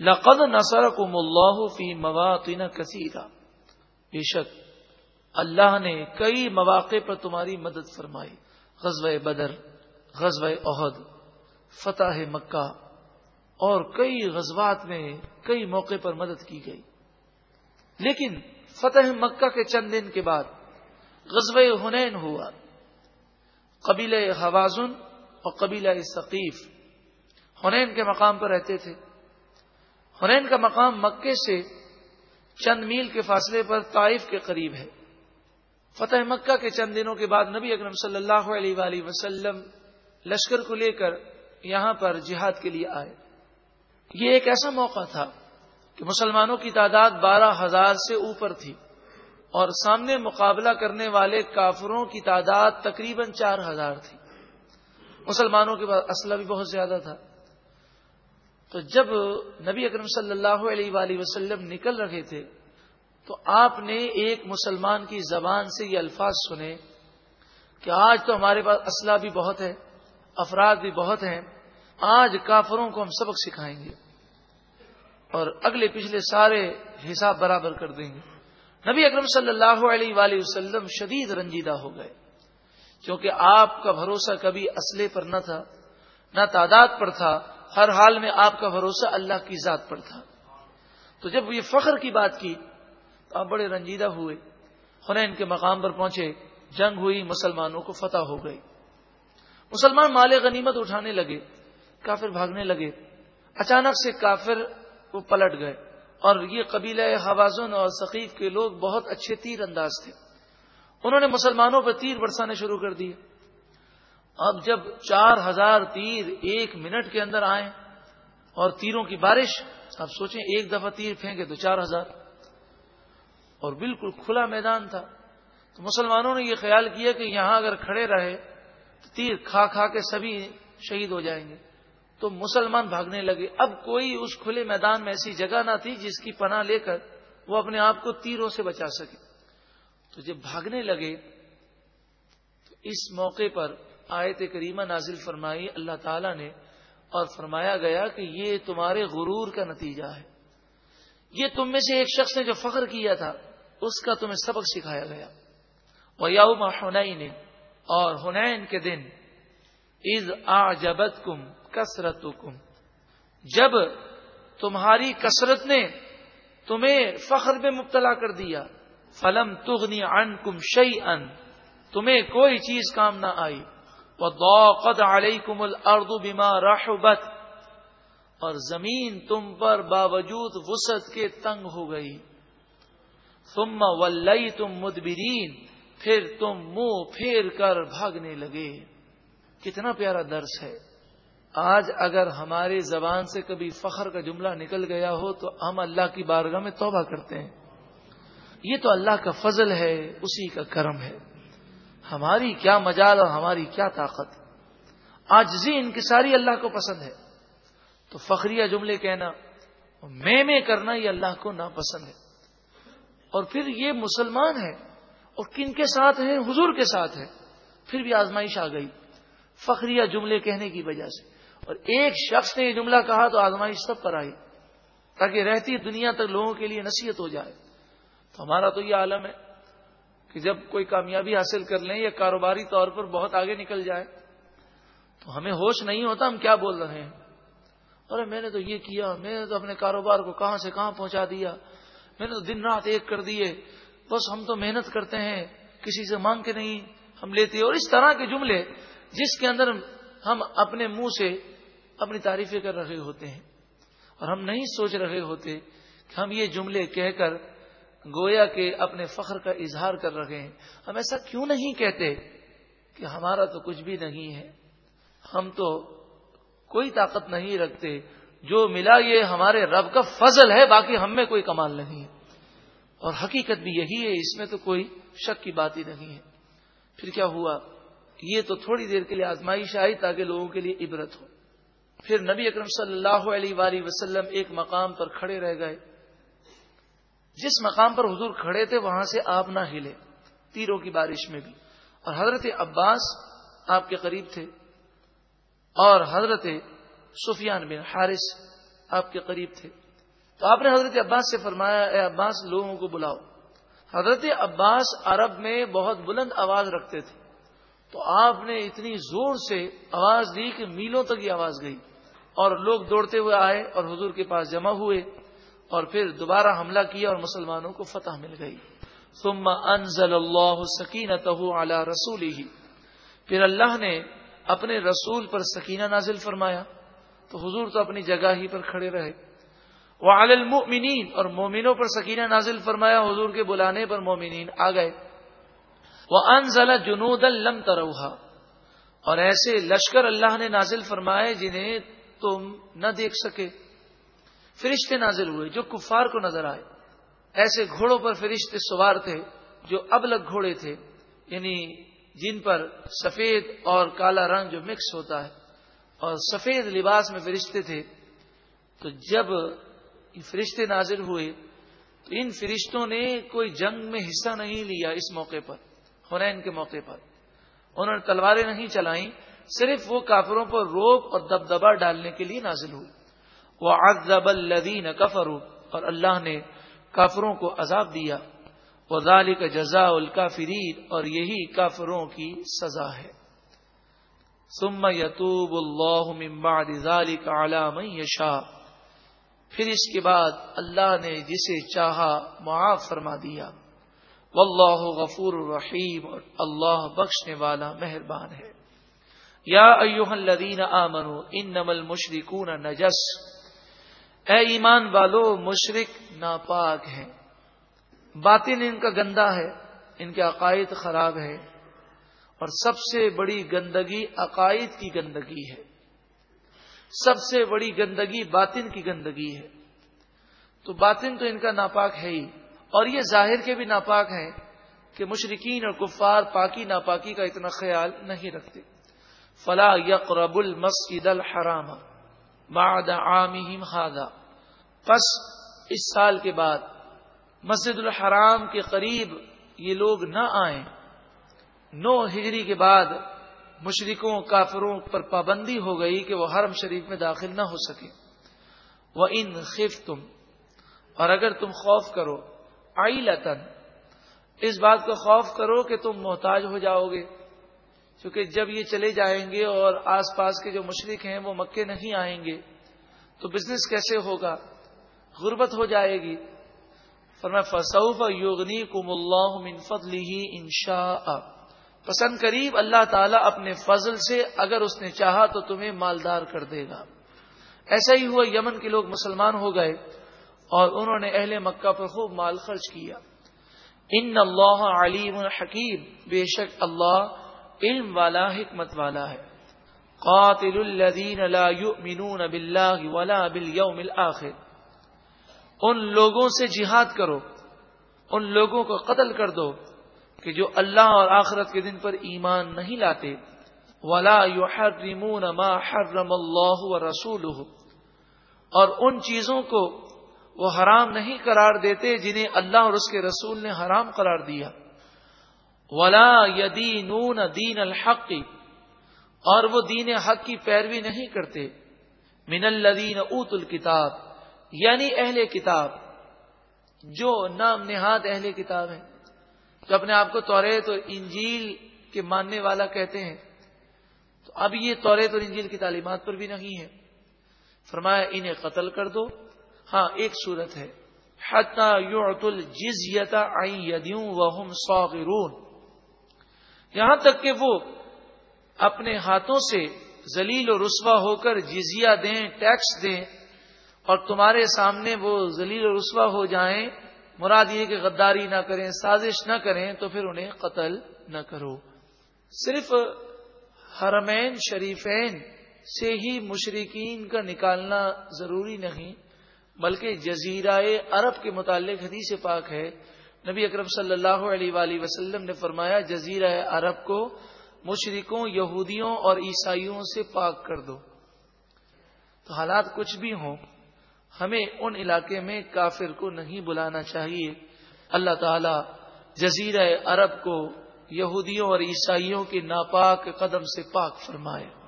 لقد نسر کو ملا فی مواقع کثیرہ۔ بے شک، اللہ نے کئی مواقع پر تمہاری مدد فرمائی۔ غزب بدر غزب عہد فتح مکہ اور کئی غزوات میں کئی موقع پر مدد کی گئی۔ لیکن فتح مکہ کے چند دن کے بعد غزب ہنین ہوا۔ قبیل حوازن اور قبیلہ ثقیف ہنین کے مقام پر رہتے تھے۔ ہنین کا مقام مکے سے چند میل کے فاصلے پر طائف کے قریب ہے۔ فتح مکہ کے چند دنوں کے بعد نبی اکرم صلی اللہ علیہ وآلہ وسلم لشکر کو لے کر یہاں پر جہاد کے لیے آئے۔ یہ ایک ایسا موقع تھا کہ مسلمانوں کی تعداد بارہ ہزار سے اوپر تھی اور سامنے مقابلہ کرنے والے کافروں کی تعداد تقریباً چار ہزار تھی۔ مسلمانوں کے پاس اسلحہ بھی بہت زیادہ تھا۔ تو جب نبی اکرم صلی اللہ علیہ وآلہ وسلم نکل رہے تھے، تو آپ نے ایک مسلمان کی زبان سے یہ الفاظ سنے کہ آج تو ہمارے پاس اسلحہ بھی بہت ہے، افراد بھی بہت ہیں، آج کافروں کو ہم سبق سکھائیں گے اور اگلے پچھلے سارے حساب برابر کر دیں گے۔ نبی اکرم صلی اللہ علیہ وآلہ وسلم شدید رنجیدہ ہو گئے، کیونکہ آپ کا بھروسہ کبھی اسلحے پر نہ تھا، نہ تعداد پر تھا ہر حال میں آپ کا بھروسہ اللہ کی ذات پر تھا۔ تو جب یہ فخر کی بات کی، تو آپ بڑے رنجیدہ ہوئے۔ خنین کے مقام پر پہنچے، جنگ ہوئی، مسلمانوں کو فتح ہو گئی۔ مسلمان مال غنیمت اٹھانے لگے، کافر بھاگنے لگے۔ اچانک سے کافر وہ پلٹ گئے۔ اور یہ قبیلہ حوازن اور ثقیف کے لوگ بہت اچھے تیر انداز تھے۔ انہوں نے مسلمانوں پر تیر برسانے شروع کر دیے۔ اب جب چار ہزار تیر ایک منٹ کے اندر آئے اور تیروں کی بارش اب سوچیں ایک دفعہ تیر پھینکے تو چار ہزار۔ اور بالکل کھلا میدان تھا۔ تو مسلمانوں نے یہ خیال کیا کہ یہاں اگر کھڑے رہے تو تیر کھا کھا کے سبھی شہید ہو جائیں گے۔ تو مسلمان بھاگنے لگے۔ اب کوئی اس کھلے میدان میں ایسی جگہ نہ تھی جس کی پناہ لے کر وہ اپنے آپ کو تیروں سے بچا سکے۔ تو جب بھاگنے لگے تو اس موقع پر آیت کریمہ نازل فرمائی اللہ تعالی نے اور فرمایا گیا کہ یہ تمہارے غرور کا نتیجہ ہے۔ یہ تم میں سے ایک شخص نے جو فخر کیا تھا، اس کا تمہیں سبق سکھایا گیا۔ وہ یوم ہنین اور ہنین کے دن از آ جبت کم کسرت کم جب تمہاری کثرت نے تمہیں فخر میں مبتلا کر دیا، فلم تغنی ان کم شعی ان تمہیں کوئی چیز کام نہ آئی۔ وضاقت علیکم الارض بما رحبت، اور زمین تم پر باوجود وسعت کے تنگ ہو گئی۔ ثم ولیتم مدبرین، پھر تم منہ پھیر کر بھاگنے لگے۔ کتنا پیارا درس ہے۔ آج اگر ہماری زبان سے کبھی فخر کا جملہ نکل گیا ہو تو ہم اللہ کی بارگاہ میں توبہ کرتے ہیں۔ یہ تو اللہ کا فضل ہے، اسی کا کرم ہے۔ ہماری کیا مجال اور ہماری کیا طاقت؟ آجزی انکساری اللہ کو پسند ہے۔ تو فخریہ جملے کہنا، میں میں کرنا یہ اللہ کو ناپسند ہے۔ اور پھر یہ مسلمان ہے اور کن کے ساتھ ہیں؟ حضور کے ساتھ ہے پھر بھی آزمائش آ گئی فخریہ جملے کہنے کی وجہ سے۔ اور ایک شخص نے یہ جملہ کہا تو آزمائش سب پر آئی تاکہ رہتی دنیا تک لوگوں کے لیے نصیحت ہو جائے۔ تو ہمارا تو یہ عالم ہے۔ کہ جب کوئی کامیابی حاصل کر لیں یا کاروباری طور پر بہت آگے نکل جائے، تو ہمیں ہوش نہیں ہوتا ہم کیا بول رہے ہیں۔ ارے، میں نے تو یہ کیا، میں نے تو اپنے کاروبار کو کہاں سے کہاں پہنچا دیا، میں نے تو دن رات ایک کر دیے، بس ہم تو محنت کرتے ہیں، کسی سے مانگ کے نہیں ہم لیتے۔ اور اس طرح کے جملے جس کے اندر ہم اپنے منہ سے اپنی تعریفیں کر رہے ہوتے ہیں، اور ہم نہیں سوچ رہے ہوتے کہ ہم یہ جملے کہہ کر گویا کہ اپنے فخر کا اظہار کر رہے ہیں۔ ہم ایسا کیوں نہیں کہتے کہ ہمارا تو کچھ بھی نہیں ہے؟ ہم تو کوئی طاقت نہیں رکھتے۔ جو ملا یہ ہمارے رب کا فضل ہے، باقی ہم میں کوئی کمال نہیں ہے۔ اور حقیقت بھی یہی ہے، اس میں تو کوئی شک کی بات ہی نہیں ہے۔ پھر کیا ہوا؟ یہ تو تھوڑی دیر کے لیے آزمائش آئی تاکہ لوگوں کے لیے عبرت ہو۔ پھر نبی اکرم صلی اللہ علیہ وآلہ وسلم ایک مقام پر کھڑے رہ گئے۔ جس مقام پر حضور کھڑے تھے، وہاں سے آپ نہ ہلے۔ تیروں کی بارش میں بھی۔ اور حضرت عباس آپ کے قریب تھے۔ اور حضرت سفیان بن حارث آپ کے قریب تھے۔ تو آپ نے حضرت عباس سے فرمایا، اے عباس، لوگوں کو بلاؤ۔ حضرت عباس عرب میں بہت بلند آواز رکھتے تھے۔ تو آپ نے اتنی زور سے آواز دی کہ میلوں تک یہ آواز گئی۔ اور لوگ دوڑتے ہوئے آئے اور حضور کے پاس جمع ہوئے۔ اور پھر دوبارہ حملہ کیا اور مسلمانوں کو فتح مل گئی۔ ثم انزل اللہ سکینت علی رسول ہی پھر اللہ نے اپنے رسول پر سکینہ نازل فرمایا۔ تو حضور تو اپنی جگہ ہی پر کھڑے رہے۔ وہ المؤمنین، اور مومنوں پر سکینہ نازل فرمایا حضور کے بلانے پر مومنین آ گئے۔ وہ انزل جنود الم تروہا۔ اور ایسے لشکر اللہ نے نازل فرمائے جنہیں تم نہ دیکھ سکے۔ فرشتے نازل ہوئے، جو کفار کو نظر آئے۔ ایسے گھوڑوں پر فرشتے سوار تھے، جو اب لگ گھوڑے تھے یعنی جن پر سفید اور کالا رنگ جو مکس ہوتا ہے۔ اور سفید لباس میں فرشتے تھے۔ تو جب فرشتے نازل ہوئے، تو ان فرشتوں نے کوئی جنگ میں حصہ نہیں لیا اس موقع پر ہنین کے موقع پر۔ انہوں نے تلواریں نہیں چلائیں، صرف وہ کافروں پر روپ اور دبدبا ڈالنے کے لیے نازل ہوئی وہ ادب الدین کفرو اور اللہ نے کافروں کو عذاب دیا۔ وہ ذالی کا جزا الکا اور یہی کافروں کی سزا ہے۔ سم یتوب اللہ ممباد ذالک علام یشا پھر اس کے بعد اللہ نے جسے چاہا معاف فرما دیا۔ واللہ غفور الرحیم اور اللہ بخشنے والا مہربان ہے۔ یا ایوہ الذین آمنوا، انما المشرکون نجس۔ اے ایمان والو، مشرک ناپاک ہیں۔ باطن ان کا گندا ہے، ان کے عقائد خراب ہے اور سب سے بڑی گندگی عقائد کی گندگی ہے۔ سب سے بڑی گندگی باطن کی گندگی ہے۔ تو باطن تو ان کا ناپاک ہے ہی۔ اور یہ ظاہر کے بھی ناپاک ہیں کہ مشرقین اور کفار پاکی ناپاکی کا اتنا خیال نہیں رکھتے۔ فلا یقرب المسجد الحرام۔ بعد عامہم هذا. پس اس سال کے بعد مسجد الحرام کے قریب یہ لوگ نہ آئیں. نو ہجری کے بعد مشرکوں، کافروں پر پابندی ہو گئی کہ وہ حرم شریف میں داخل نہ ہو سکے وہ ان خف تم اور اگر تم خوف کرو آئی لتن اس بات کا خوف کرو کہ تم محتاج ہو جاؤ گے۔ کیونکہ جب یہ چلے جائیں گے اور آس پاس کے جو مشرق ہیں وہ مکے نہیں آئیں گے، تو بزنس کیسے ہوگا؟ غربت ہو جائے گی۔ فرما فصوف یوگنی کم اللہ منفت لی انشا پسند قریب اللہ تعالیٰ اپنے فضل سے اگر اس نے چاہا تو تمہیں مالدار کر دے گا۔ ایسا ہی ہوا، یمن کے لوگ مسلمان ہو گئے اور انہوں نے اہل مکہ پر خوب مال خرچ کیا۔ ان اللہ علیم حکیم بے شک اللہ علم والا، حکمت والا ہے۔ قاتل الذین لا یؤمنون باللہ ولا بالیوم الاخر۔ ان لوگوں سے جہاد کرو، ان لوگوں کو قتل کر دو کہ جو اللہ اور آخرت کے دن پر ایمان نہیں لاتے۔ ولا يحرمون ما حرم اللہ و رسول اور ان چیزوں کو وہ حرام نہیں قرار دیتے جنہیں اللہ اور اس کے رسول نے حرام قرار دیا۔ ولا یدینون دین الحق۔ اور وہ دین حق کی پیروی نہیں کرتے۔ من الدین اوت الکتاب یعنی اہل کتاب۔ جو نام نہاد اہل کتاب ہیں۔ جو اپنے آپ کو توریت اور انجیل کے ماننے والا کہتے ہیں۔ تو اب یہ توریت اور انجیل کی تعلیمات پر بھی نہیں ہے۔ فرمایا، انہیں قتل کر دو۔ ہاں ایک صورت ہے۔ یہاں تک کہ وہ اپنے ہاتھوں سے زلیل و رسوا ہو کر جزیا دیں، ٹیکس دیں اور تمہارے سامنے وہ زلیل و رسوا ہو جائیں، مراد یہ کہ غداری نہ کریں، سازش نہ کریں، تو پھر انہیں قتل نہ کرو۔ صرف حرمین، شریفین سے ہی مشرقین کا نکالنا ضروری نہیں، بلکہ جزیرہ عرب کے متعلق حدیث پاک ہے۔ نبی اکرم صلی اللہ علیہ وآلہ وسلم نے فرمایا، جزیرہ عرب کو مشرقوں یہودیوں اور عیسائیوں سے پاک کر دو۔ تو حالات کچھ بھی ہوں، ہمیں ان علاقے میں کافر کو نہیں بلانا چاہیے۔ اللہ تعالی جزیرہ عرب کو یہودیوں اور عیسائیوں کے ناپاک قدم سے پاک فرمائے۔